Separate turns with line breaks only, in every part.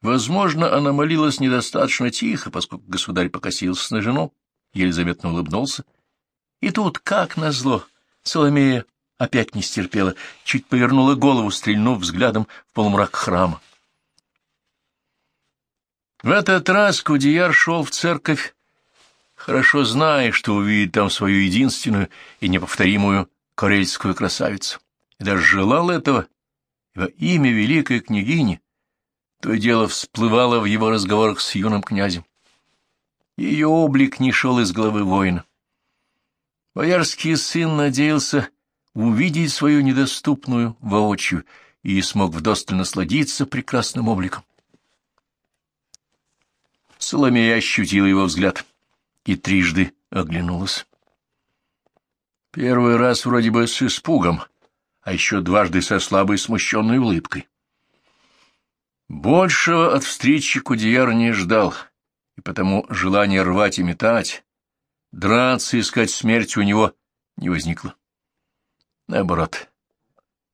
Возможно, она молилась недостаточно тихо, поскольку государь покосился на жену, еле заметно улыбнулся. И тут, как назло, Соломея опять не стерпела, чуть повернула голову, стрельнув взглядом в полумрак храма. В этот раз Кудияр шел в церковь, хорошо зная, что увидит там свою единственную и неповторимую карельскую красавицу, и даже желал этого, во имя великой княгини, то и дело всплывало в его разговорах с юным князем. Ее облик не шел из головы воина. Боярский сын надеялся увидеть свою недоступную воочию и смог вдосталь насладиться прекрасным обликом. Соломея ощутила его взгляд и трижды оглянулась. Первый раз вроде бы с испугом, а еще дважды со слабой смущенной улыбкой. Большего от встречи Кудеяр не ждал, и потому желание рвать и метать, драться, искать смерть у него не возникло. Наоборот,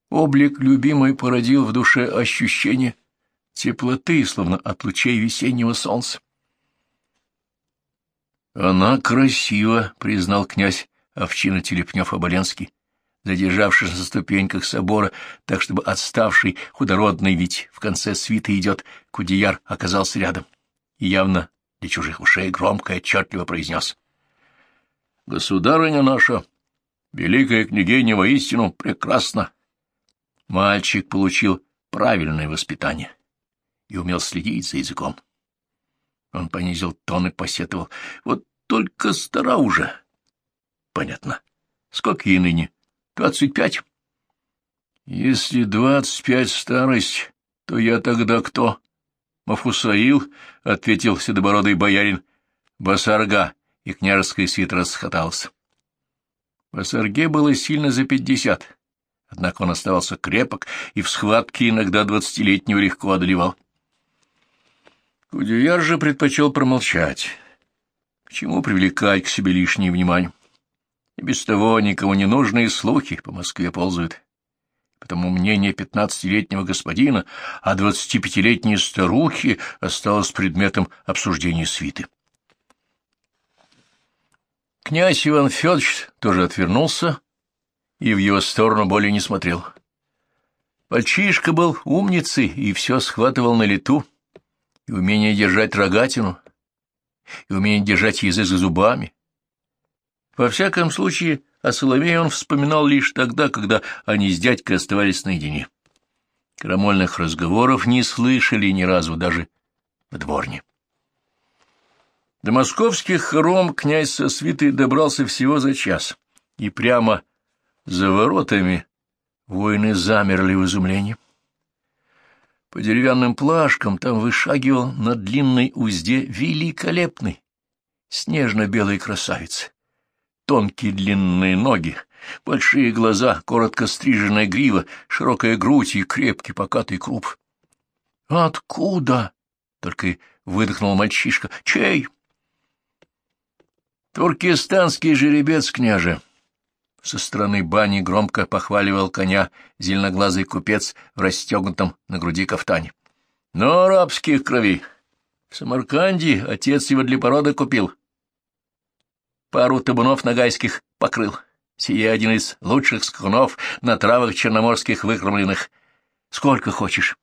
облик любимой породил в душе ощущение теплоты, словно от лучей весеннего солнца. «Она красива», — признал князь Овчина Телепнев-Оболенский, задержавшись на ступеньках собора, так чтобы отставший худородный ведь в конце свита идет, Кудеяр оказался рядом и явно для чужих ушей громко и отчетливо произнес. «Государыня наша, великая княгиня воистину прекрасна!» Мальчик получил правильное воспитание и умел следить за языком. Он понизил тон и посетовал. Вот только стара уже. Понятно. Сколько ей ныне? Двадцать пять? Если двадцать пять старость, то я тогда кто? Мафусаил, — ответил седобородый боярин. Басарга, и княжеский свит расхотался. Басарге было сильно за пятьдесят, однако он оставался крепок и в схватке иногда двадцатилетнего легко одолевал. Кудеяр же предпочел промолчать. К чему привлекать к себе лишнее внимание? И без того никому не нужные слухи по Москве ползают. Потому мнение пятнадцатилетнего господина о двадцатипятилетней старухе осталось предметом обсуждения свиты. Князь Иван Федорович тоже отвернулся и в его сторону более не смотрел. Мальчишка был умницей и все схватывал на лету и умение держать рогатину, и умение держать язык за зубами. Во всяком случае, о Соловее он вспоминал лишь тогда, когда они с дядькой оставались наедине. Крамольных разговоров не слышали ни разу, даже в дворне. До московских хором князь со свитой добрался всего за час, и прямо за воротами воины замерли в изумлении. По деревянным плашкам там вышагивал на длинной узде великолепный, снежно-белый красавец. Тонкие длинные ноги, большие глаза, коротко стриженная грива, широкая грудь и крепкий покатый круп. «Откуда?» — только и выдохнул мальчишка. «Чей?» «Туркестанский жеребец, княже», со стороны бани громко похваливал коня зеленоглазый купец в расстегнутом на груди кафтане. Но арабских кровей. В Самарканде отец его для породы купил. Пару табунов нагайских покрыл. Сие один из лучших скунов на травах черноморских выкормленных. Сколько хочешь.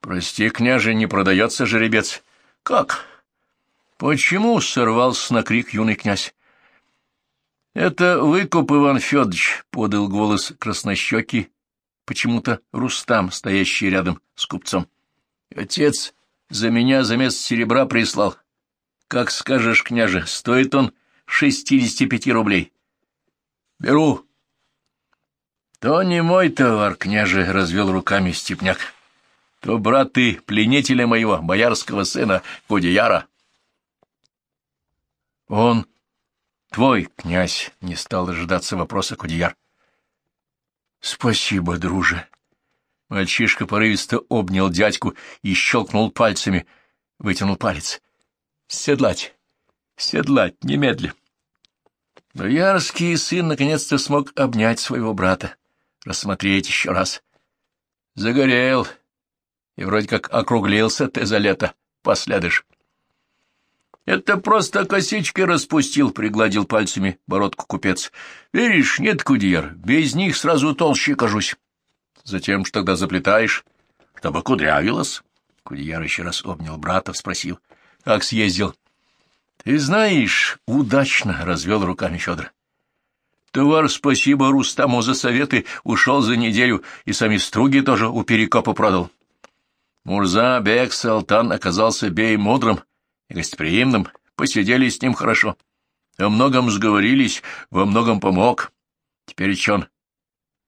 Прости, княже, не продается жеребец. Как? Почему сорвался на крик юный князь? — Это выкуп, Иван Федорович, — подал голос краснощекий, почему-то Рустам, стоящий рядом с купцом. — Отец за меня за место серебра прислал. Как скажешь, княже, стоит он шестидесяти пяти рублей. — Беру. — То не мой товар, княже, — развел руками степняк. — То брат ты пленителя моего, боярского сына, Кудеяра. — Он Твой, князь, не стал дожидаться вопроса Кудеяр. Спасибо, друже. Мальчишка порывисто обнял дядьку и щелкнул пальцами, вытянул палец. Седлать, седлать, немедля. Боярский сын наконец-то смог обнять своего брата, рассмотреть еще раз. Загорел, и вроде как округлился ты за лето, последыш. — Это просто косички распустил, — пригладил пальцами бородку купец. — Веришь, нет, кудьер, без них сразу толще кажусь. — Затем что тогда заплетаешь? — Чтобы кудрявилось. Кудьяр еще раз обнял брата, спросил. — Как съездил? — Ты знаешь, удачно, — развел руками Федор. — Товар спасибо Рустаму за советы, ушел за неделю, и сами струги тоже у Перекопа продал. Мурза Бек Салтан оказался бей мудрым и гостеприимным, посидели с ним хорошо. О многом сговорились, во многом помог. Теперь он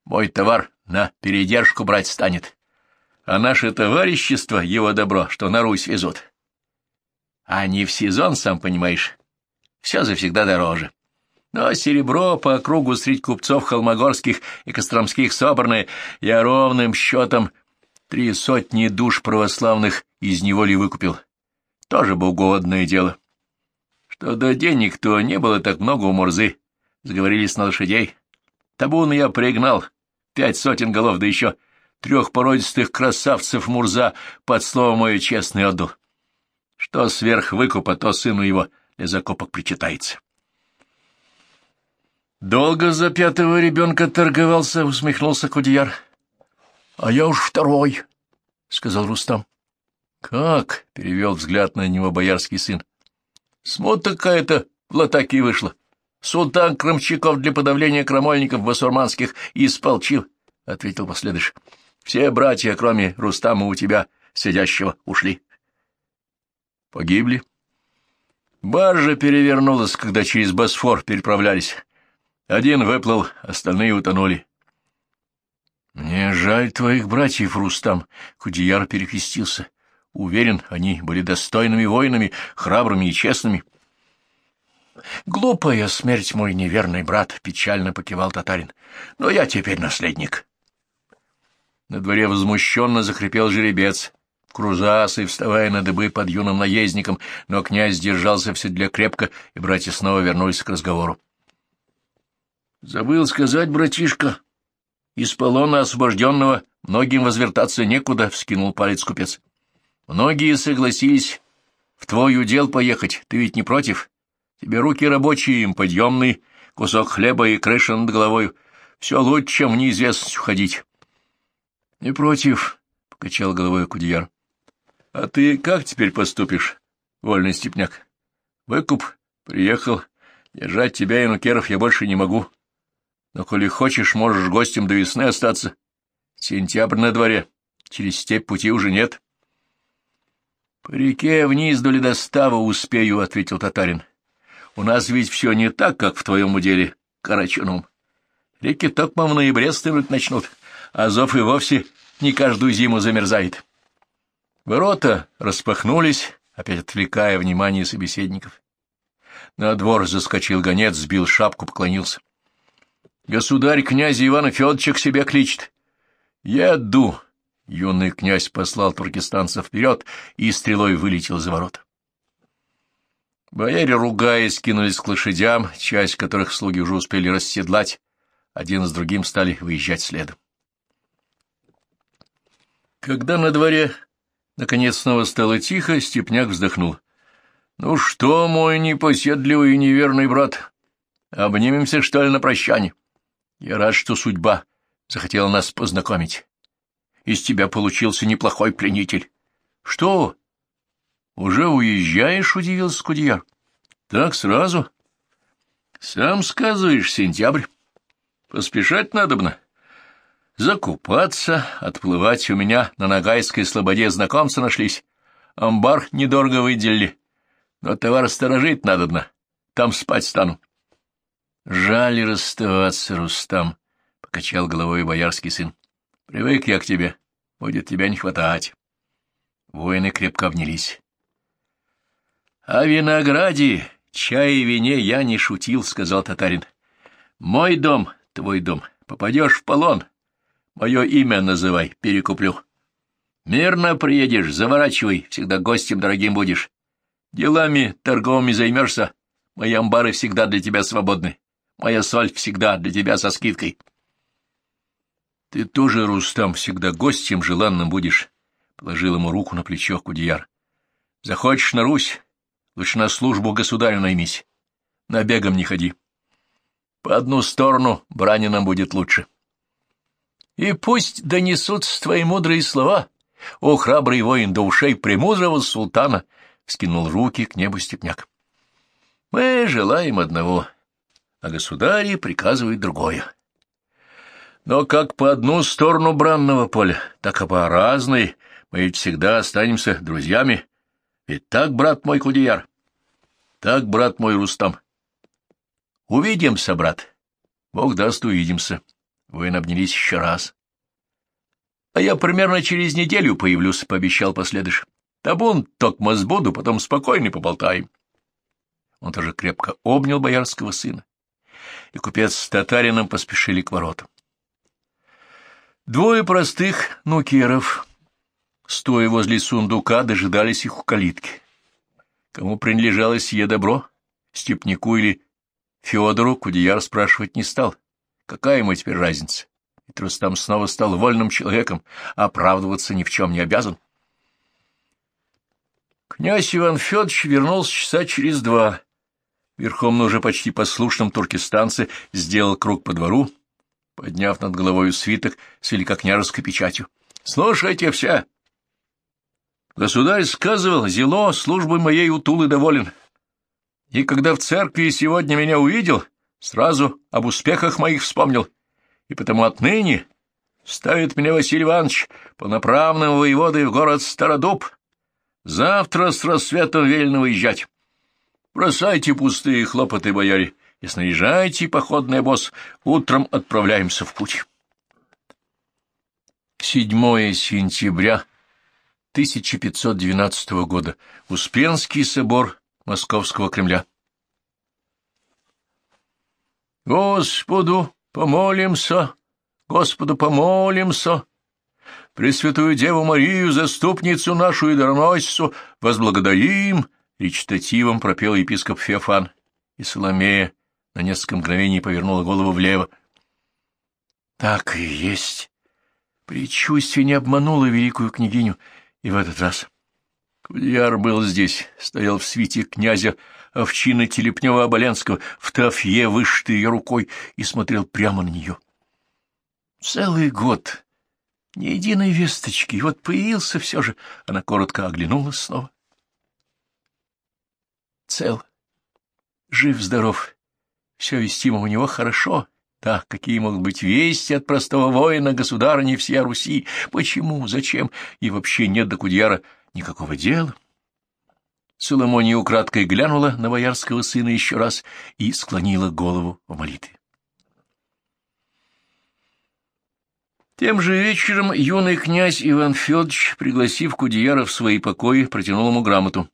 мой товар на передержку брать станет, а наше товарищество, его добро, что на Русь везут. А не в сезон, сам понимаешь, все завсегда дороже. Но серебро по округу средь купцов холмогорских и костромских собранное я ровным счетом три сотни душ православных из неволи выкупил. Тоже богоугодное дело. Что до денег, то не было так много у Мурзы. Сговорились на лошадей. Табун я пригнал, пять сотен голов, да еще трех породистых красавцев Мурза под слово мое честное отдал. Что сверх выкупа, то сыну его для закопок причитается. Долго за пятого ребенка торговался, усмехнулся Кудияр. — А я уж второй, — сказал Рустам. — Как? — перевел взгляд на него боярский сын. — Смут какая-то в латаке вышла. Султан Крамчаков для подавления крамольников басурманских исполчил, — ответил последыш. — Все братья, кроме Рустама, у тебя сидящего, ушли. — Погибли? Баржа перевернулась, когда через Босфор переправлялись. Один выплыл, остальные утонули. — Мне жаль твоих братьев, Рустам, — Кудияр перекрестился. Уверен, они были достойными воинами, храбрыми и честными. — Глупая смерть, мой неверный брат, — печально покивал татарин. — Но я теперь наследник. На дворе возмущенно захрипел жеребец, крузасы, вставая на дыбы под юным наездником, но князь держался в седле крепко, и братья снова вернулись к разговору. — Забыл сказать, братишка, из полона освобожденного многим возвертаться некуда, — вскинул палец купец. Многие согласились в твой удел поехать, ты ведь не против? Тебе руки рабочие, им подъемный, кусок хлеба и крыша над головой. Все лучше, чем в неизвестность уходить. — Не против, — покачал головой Кудияр. — А ты как теперь поступишь, вольный степняк? Выкуп, приехал. Держать тебя и я больше не могу. Но, коли хочешь, можешь гостем до весны остаться. Сентябрь на дворе, через степь пути уже нет. — По реке вниз до ледостава успею, — ответил татарин. — У нас ведь все не так, как в твоем уделе, Карачуном. Реки токмо в ноябре стынуть начнут, а зов и вовсе не каждую зиму замерзает. Ворота распахнулись, опять отвлекая внимание собеседников. На двор заскочил гонец, сбил шапку, поклонился. Государь князя Ивана Федоровича к себе кличет. Еду. Юный князь послал туркестанца вперед и стрелой вылетел за ворота. Бояре, ругаясь, кинулись к лошадям, часть которых слуги уже успели расседлать, один с другим стали выезжать следом. Когда на дворе наконец снова стало тихо, Степняк вздохнул. — Ну что, мой непоседливый и неверный брат, обнимемся, что ли, на прощание? — я рад, что судьба захотела нас познакомить. Из тебя получился неплохой пленитель. — Что? Уже уезжаешь? — удивился Кудьяр. — Так сразу? — Сам сказываешь, сентябрь. Поспешать надобно. Закупаться, отплывать у меня на Ногайской слободе знакомцы нашлись. Амбар недорого выделили. Но товар сторожить надобно. Там спать стану. — Жаль расставаться, Рустам, — покачал головой боярский сын. — Привык я к тебе, будет тебя не хватать. Воины крепко обнялись. — О винограде, чае и вине я не шутил, — сказал татарин. — Мой дом, твой дом, попадешь в полон. Мое имя называй, перекуплю. Мирно приедешь, заворачивай, всегда гостем дорогим будешь. Делами торговыми займешься, мои амбары всегда для тебя свободны. Моя соль всегда для тебя со скидкой. — Ты тоже, Рустам, всегда гостем желанным будешь, — положил ему руку на плечо Кудеяр. — Захочешь на Русь, лучше на службу государю наймись. Набегом не ходи. По одну сторону брани нам будет лучше. И пусть донесут твои мудрые слова, о, храбрый воин до ушей премудрого султана, — вскинул руки к небу степняк. Мы желаем одного, а государи приказывают другое. Но как по одну сторону бранного поля, так и по разной мы ведь всегда останемся друзьями. Ведь так, брат мой Кудеяр, так, брат мой Рустам. Увидимся, брат. Бог даст, увидимся. Воин обнялись еще раз. — А я примерно через неделю появлюсь, — пообещал последыш. — Табун токмо сбуду, потом спокойно поболтаем. Он тоже крепко обнял боярского сына, и купец с татарином поспешили к воротам. Двое простых нукеров, стоя возле сундука, дожидались их у калитки. Кому принадлежало сие добро, степнику или Федору, Кудеяр спрашивать не стал. Какая ему теперь разница? Ведь Рустам снова стал вольным человеком, а оправдываться ни в чем не обязан. Князь Иван Федорович вернулся часа через два. Верхом на уже почти послушном туркестанце сделал круг по двору, подняв над головой свиток с великокняжеской печатью. — Слушайте все! Государь сказывал, зело службой моей утулы доволен. И когда в церкви сегодня меня увидел, сразу об успехах моих вспомнил, и потому отныне ставит меня Василий Иванович полноправным воеводой в город Стародуб. Завтра с рассветом велено выезжать. Бросайте пустые хлопоты, бояре, и снаряжайте походный обоз. Утром отправляемся в путь. 7 сентября 1512 года. Успенский собор Московского Кремля. Господу помолимся, Господу помолимся. Пресвятую Деву Марию, заступницу нашу и дароносицу, возблагодарим, речитативом пропел епископ Феофан, и Соломея на несколько мгновений повернула голову влево. Так и есть. Предчувствие не обмануло великую княгиню, и в этот раз Кудеяр был здесь, стоял в свите князя овчины Телепнева-Оболенского, в тафье, вышитой ее рукой, и смотрел прямо на нее. Целый год, ни единой весточки, и вот появился все же, она коротко оглянулась снова. Цел, жив-здоров, все вестимо у него хорошо, так, какие могут быть вести от простого воина, государыни всея Руси? Почему, зачем? И вообще нет до Кудьяра никакого дела. Соломония украдкой глянула на боярского сына еще раз и склонила голову в молитве. Тем же вечером юный князь Иван Федорович, пригласив Кудеяра в свои покои, протянул ему грамоту.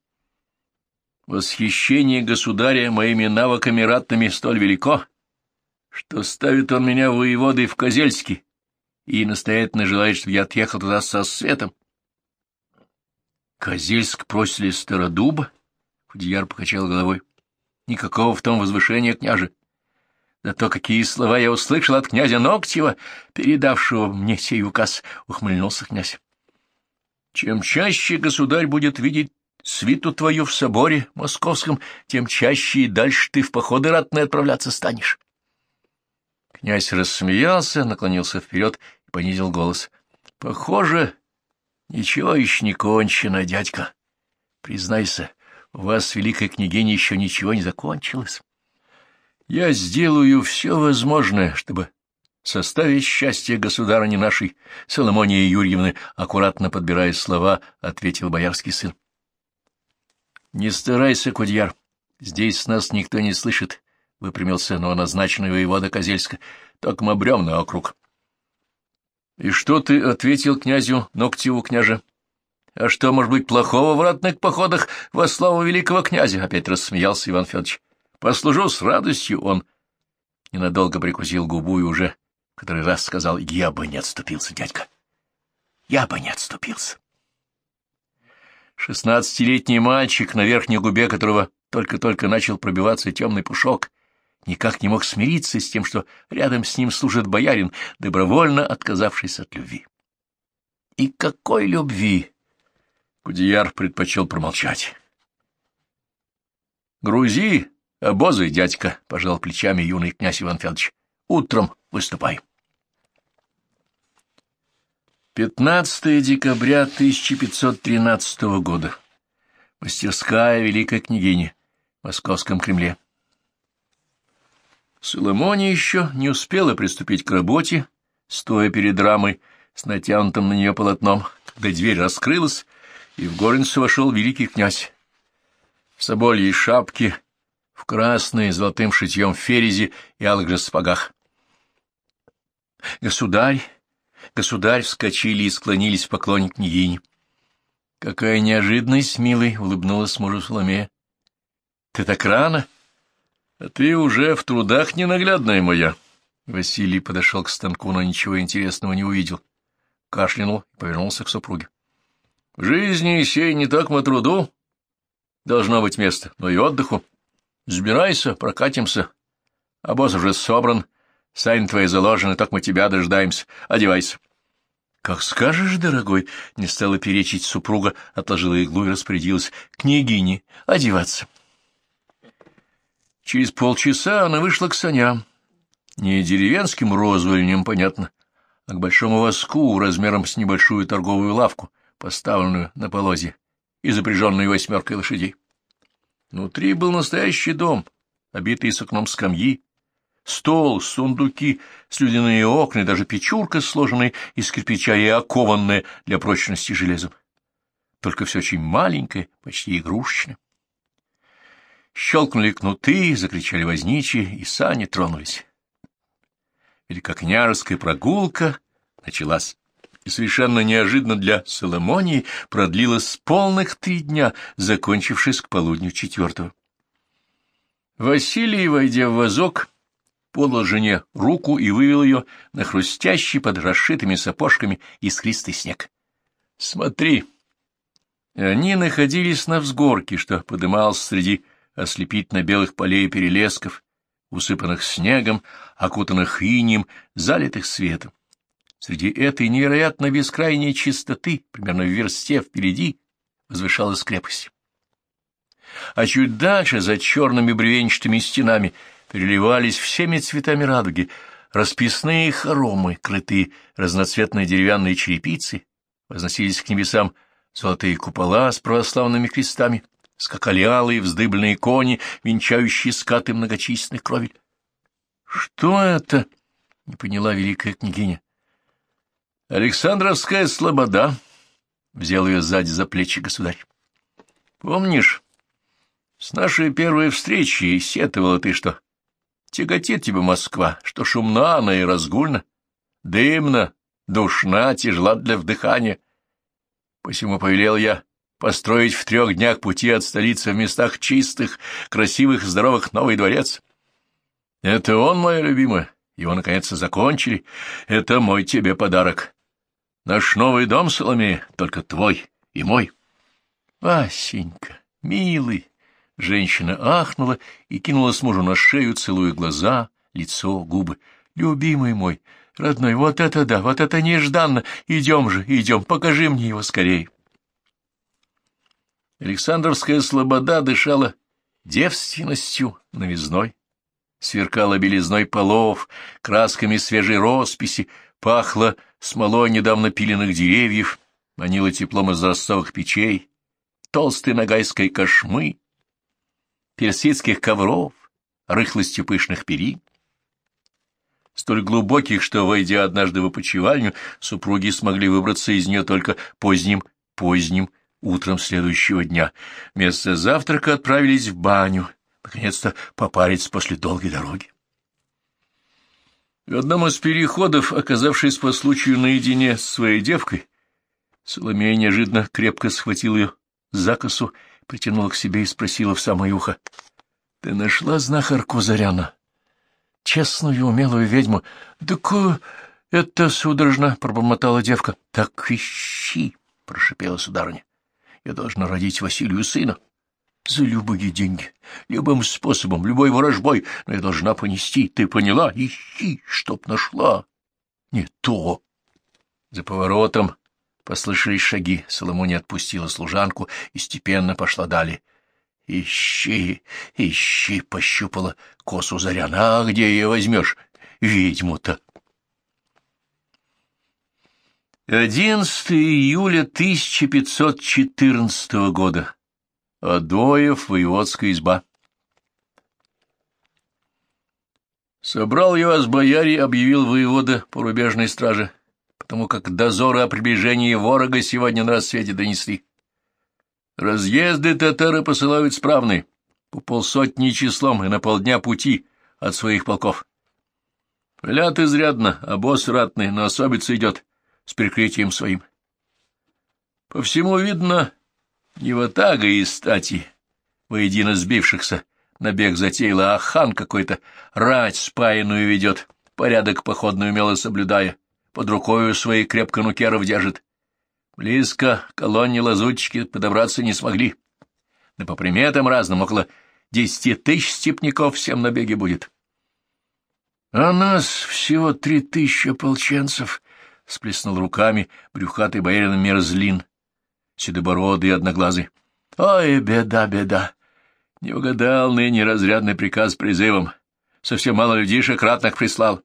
«Восхищение государя моими навыками ратными столь велико, что ставит он меня воеводой в Козельске и настоятельно желает, чтобы я отъехал туда со светом. Козельск просили Стародуба? Худияр покачал головой. Никакого в том возвышения, княже. Да то, какие слова я услышал от князя Ноктева, передавшего мне сей указ, ухмыльнулся князь. Чем чаще государь будет видеть свиту твою в соборе московском, тем чаще и дальше ты в походы ратные отправляться станешь. Князь рассмеялся, наклонился вперед и понизил голос. — Похоже, ничего еще не кончено, дядька. Признайся, у вас великой княгиней еще ничего не закончилось. Я сделаю все возможное, чтобы составить счастье государыни нашей, Соломонии Юрьевны, аккуратно подбирая слова, ответил боярский сын. — Не старайся, Кудьяр, здесь нас никто не слышит, — выпрямился новоназначенный воевода Козельска. — Так мы брем на округ. — И что ты ответил князю Ноктеву, княже? — А что, может быть, плохого в ратных походах во славу великого князя? — опять рассмеялся Иван Федорович. — Послужу с радостью он. Ненадолго прикусил губу и уже который раз сказал, я бы не отступился, дядька. Я бы не отступился. Шестнадцатилетний мальчик, на верхней губе которого только-только начал пробиваться темный пушок, никак не мог смириться с тем, что рядом с ним служит боярин, добровольно отказавшийся от любви. И какой любви! Кудеяр предпочел промолчать. — Грузи обозы, дядька, — пожал плечами юный князь Иван Федорович. — Утром выступай. 15 декабря 1513 года. Мастерская Великой княгини в Московском Кремле. Соломония еще не успела приступить к работе, стоя перед рамой с натянутым на нее полотном, когда дверь раскрылась, и в горницу вошел великий князь. В собольей шапке, в красной золотым шитьем ферези и алых же сапогах. «Государь!» Государь вскочили и склонились в поклоне княгини. — Какая неожиданность, милый! — улыбнулась мужу Соломея. — Ты так рано? — ты уже в трудах ненаглядная моя. Василий подошел к станку, но ничего интересного не увидел. Кашлянул и повернулся к супруге. — В жизни сей не так мы труду. Должно быть место, но и отдыху. Сбирайся, прокатимся. А босс уже собран. — Сани твои заложены, так мы тебя дождаемся. Одевайся. — Как скажешь, дорогой, — не стала перечить супруга, отложила иглу и распорядилась. — Княгине, одеваться. Через полчаса она вышла к саням. Не деревенским розвольнем, понятно, а к большому воску размером с небольшую торговую лавку, поставленную на полозе и запряженную восьмеркой лошадей. Внутри был настоящий дом, обитый с окном скамьи, Стол, сундуки, слюдяные окна и даже печурка, сложенная из кирпича и окованная для прочности железом. Только все очень маленькое, почти игрушечное. Щелкнули кнуты, закричали возничие, и сани тронулись. Великокняжеская прогулка началась, и совершенно неожиданно для Соломонии продлилась полных три дня, закончившись к полудню четвертого. Василий, войдя в вазок, подал жене руку и вывел ее на хрустящий под расшитыми сапожками искристый снег. — Смотри! Они находились на взгорке, что подымался среди ослепительно-белых полей перелесков, усыпанных снегом, окутанных инием, залитых светом. Среди этой невероятно бескрайней чистоты, примерно в версте впереди, возвышалась крепость. А чуть дальше, за черными бревенчатыми стенами, переливались всеми цветами радуги, расписные хоромы, крытые разноцветной деревянной черепицей, возносились к небесам золотые купола с православными крестами, скакали алые вздыбленные кони, венчающие скаты многочисленных кровель. — Что это? — не поняла великая княгиня. — Александровская слобода, — взял ее сзади за плечи государь. — Помнишь, с нашей первой встречи сетовала ты, что Тяготит тебе Москва, что шумна она и разгульна, дымна, душна, тяжела для вдыхания. Посему повелел я построить в трех днях пути от столицы в местах чистых, красивых, здоровых новый дворец. Это он, моя любимая, его, наконец, закончили. Это мой тебе подарок. Наш новый дом, Соломея, только твой и мой. Васенька, милый, Женщина ахнула и кинулась мужу на шею, целуя глаза, лицо, губы. «Любимый мой, родной, вот это да, вот это нежданно! Идем же, идем, покажи мне его скорей!» Александровская слобода дышала девственностью, новизной, сверкала белизной полов, красками свежей росписи, пахло смолой недавно пиленных деревьев, манила теплом из ростовых печей, толстой нагайской кошмы, персидских ковров, рыхлостью пышных перин. Столь глубоких, что, войдя однажды в опочивальню, супруги смогли выбраться из нее только поздним, поздним утром следующего дня. Вместо завтрака отправились в баню, наконец-то попариться после долгой дороги. В одном из переходов, оказавшись по случаю наедине с своей девкой, Соломея неожиданно крепко схватил ее за косу притянула к себе и спросила в самое ухо. — Ты нашла знахарку Заряна? — Честную, умелую ведьму. — Так это судорожно, — пробормотала девка. — Так ищи, — прошипела сударыня. — Я должна родить Василию сына. За любые деньги, любым способом, любой ворожбой, но я должна понести. Ты поняла? Ищи, чтоб нашла. Не то. За поворотом Послышались шаги, Соломоне отпустила служанку и степенно пошла далее. «Ищи, ищи!» — пощупала косу Заряна. «А где ее возьмешь, ведьму-то?» 11 июля 1514 года. Адоев, воеводская изба. Собрал я вас, бояре, объявил воевода по рубежной страже, потому как дозоры о приближении ворога сегодня на рассвете донесли. Разъезды татары посылают справные, по полсотни числом и на полдня пути от своих полков. Пылят изрядно, босс ратный, но особица идет с прикрытием своим. По всему видно, не ватага из стати, воедино сбившихся, набег затеяла, а хан какой-то рать спаянную ведет, порядок походный умело соблюдая, под рукою своей крепко нукеров держит. Близко колонне лазутчики подобраться не смогли. Да по приметам разным около десяти тысяч степняков всем на беге будет. — А нас всего три тысячи ополченцев, — сплеснул руками брюхатый боярин Мерзлин, седобородый и одноглазый. — Ой, беда, беда! Не угадал ныне разрядный приказ призывом. Совсем мало людишек ратных прислал.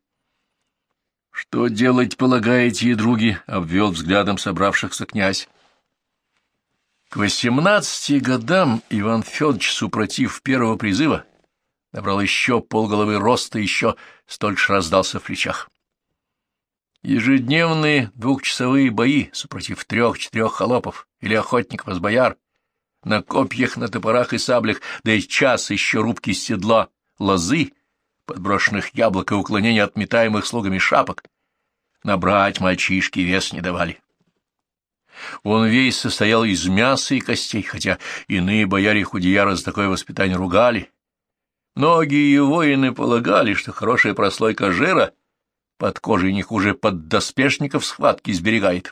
Что делать, полагаете, други? — обвел взглядом собравшихся князь. К восемнадцати годам Иван Федорович, супротив первого призыва, набрал еще полголовы роста, еще столь же раздался в плечах. Ежедневные двухчасовые бои, супротив трех-четырех холопов или охотников из бояр, на копьях, на топорах и саблях, да и час еще рубки седла, лозы — подброшенных яблок и уклонения от метаемых слугами шапок, набрать мальчишки вес не давали. Он весь состоял из мяса и костей, хотя иные бояре худияра за такое воспитание ругали. Многие воины полагали, что хорошая прослойка жира под кожей не хуже поддоспешников схватки сберегает.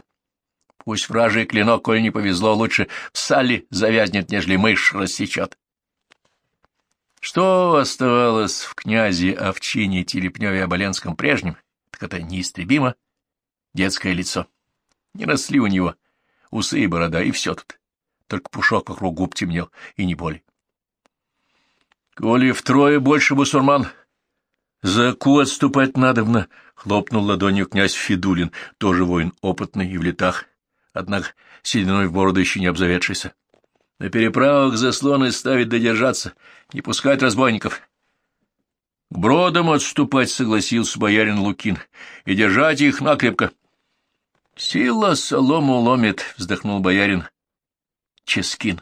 Пусть вражий клинок, коль не повезло, лучше в сале завязнет, нежели мышь рассечет. Что оставалось в князе Овчине, Телепневе и Оболенском прежнем, так это неистребимо детское лицо. Не росли у него усы и борода, и все тут. Только пушок вокруг губ темнел, и не более. Коли втрое больше бусурман, за ку отступать надобно, — хлопнул ладонью князь Федулин, тоже воин опытный и в летах, однако сединой в бороду еще не обзаведшийся. На переправах заслоны ставить додержаться, не пускать разбойников. К бродам отступать согласился боярин Лукин, и держать их накрепко. — Сила солому ломит, — вздохнул боярин Ческин.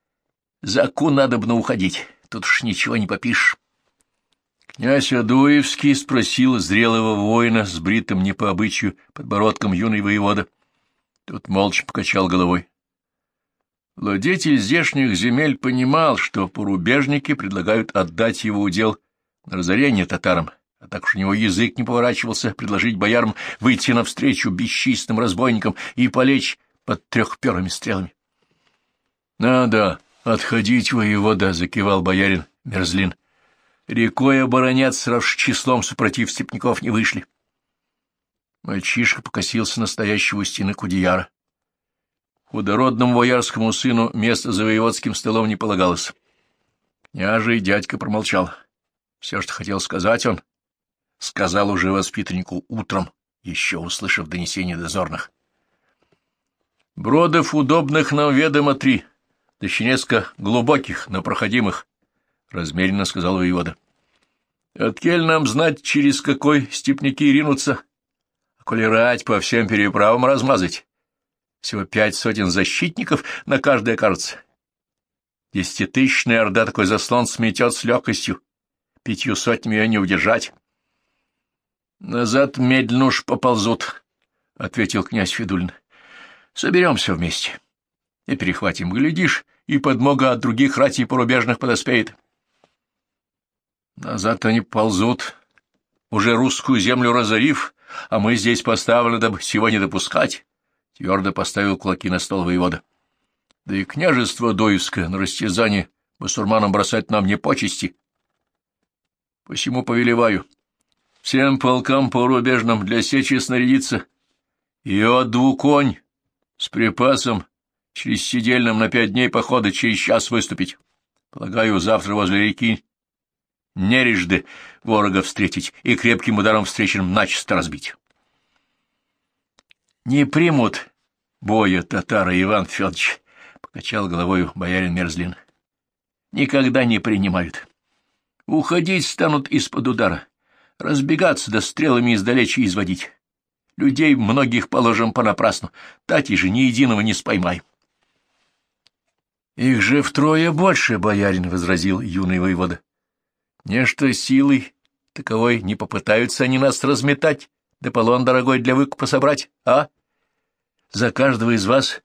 — За ку надобно уходить, тут уж ничего не попишешь. Князь Адуевский спросил зрелого воина с бритым не по обычаю подбородком юный воевода. Тут молча покачал головой. Владетель здешних земель понимал, что порубежники предлагают отдать его удел на разорение татарам, а так уж у него язык не поворачивался предложить боярам выйти навстречу бесчистым разбойникам и полечь под трехперыми стрелами. — Надо отходить, воевода, — закивал боярин Мерзлин. Рекой обороняться, раз числом супротив степняков не вышли. Мальчишка покосился настоящего стены Кудияра. Худородному боярскому сыну место за воеводским столом не полагалось. Княжий дядька промолчал. Все, что хотел сказать он, сказал уже воспитаннику утром, еще услышав донесение дозорных. Бродов удобных нам ведомо три, несколько глубоких, но проходимых, — размеренно сказал воевода. Откель нам знать, через какой степняки ринутся, а коли рать по всем переправам размазать, всего пять сотен защитников на каждое кажется. Десятитысячная орда такой заслон сметет с легкостью. Пятью сотнями ее не удержать. — Назад медленно уж поползут, — ответил князь Федулин. — Соберемся вместе и перехватим. Глядишь, и подмога от других ратей порубежных подоспеет. Назад они ползут, уже русскую землю разорив, а мы здесь поставлены, дабы сегодня допускать твердо поставил кулаки на стол воевода. Да и княжество Доевское на растязание басурманам бросать нам не почести. Посему повелеваю всем полкам порубежным для сечи снарядиться и от двуконь С припасом через сидельным на пять дней похода через час выступить. Полагаю, завтра возле реки нережды ворога встретить и крепким ударом встречным начисто разбить. Не примут боя татара Иван Федорович, — покачал головой боярин Мерзлин. Никогда не принимают. Уходить станут из-под удара, разбегаться да стрелами издалече изводить. Людей многих положим понапрасну, тати же ни единого не споймай. Их же втрое больше, боярин, — возразил юный воевода. Нечто силой таковой не попытаются они нас разметать, да полон дорогой для выкупа собрать, а? За каждого из вас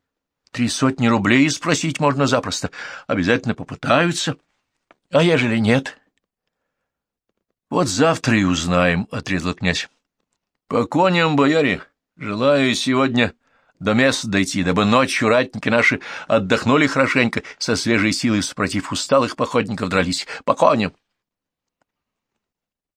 три сотни рублей спросить можно запросто. Обязательно попытаются. А ежели нет? Вот завтра и узнаем, — отрезал князь. По коням, бояре, желаю сегодня до места дойти, дабы ночью ратники наши отдохнули хорошенько, со свежей силой супротив усталых походников дрались. По коням!